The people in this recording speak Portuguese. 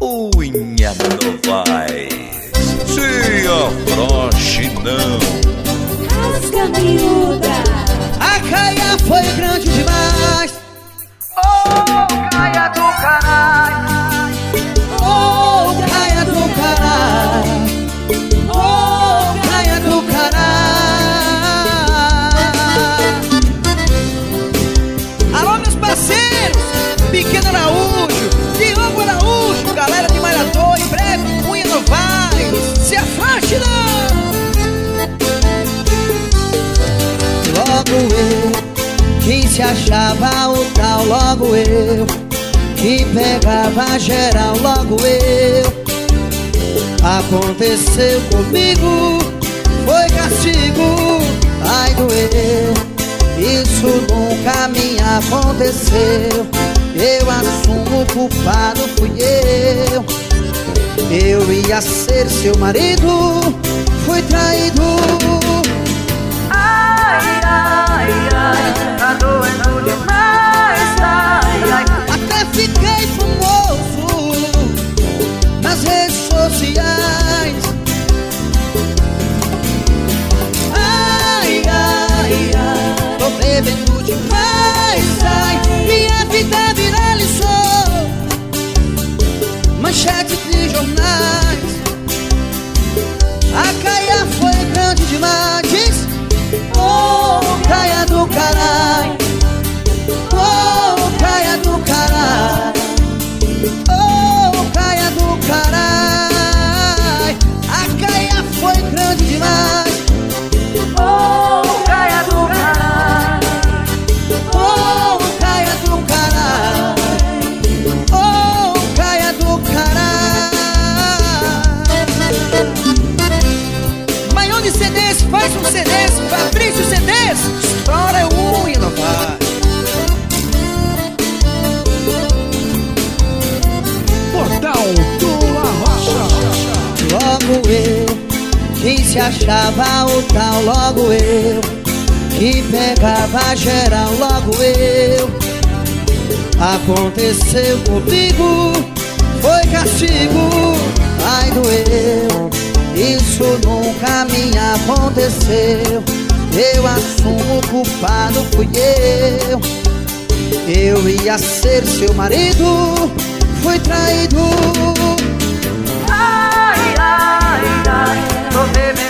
unha Novaes. Se afroche não. Rasga miúda. A caia foi grande demais. Oh, caia se achava o tal, logo eu, que pegava geral, logo eu. Aconteceu comigo, foi castigo, ai doeu. Isso nunca me aconteceu. Eu assumo o culpado, fui eu. Eu ia ser seu marido, fui traído. my Fabrício CDs Estoura o unha, não vai Portal do Arrocha. Logo eu, que se achava o tal, logo eu, que pegava geral, logo eu. Aconteceu comigo, foi castigo, ai doeu. Isso nunca me aconteceu. Eu assumo o culpado, fui eu. Eu ia ser seu marido, fui traído. Ai, ai, ai, tô bebendo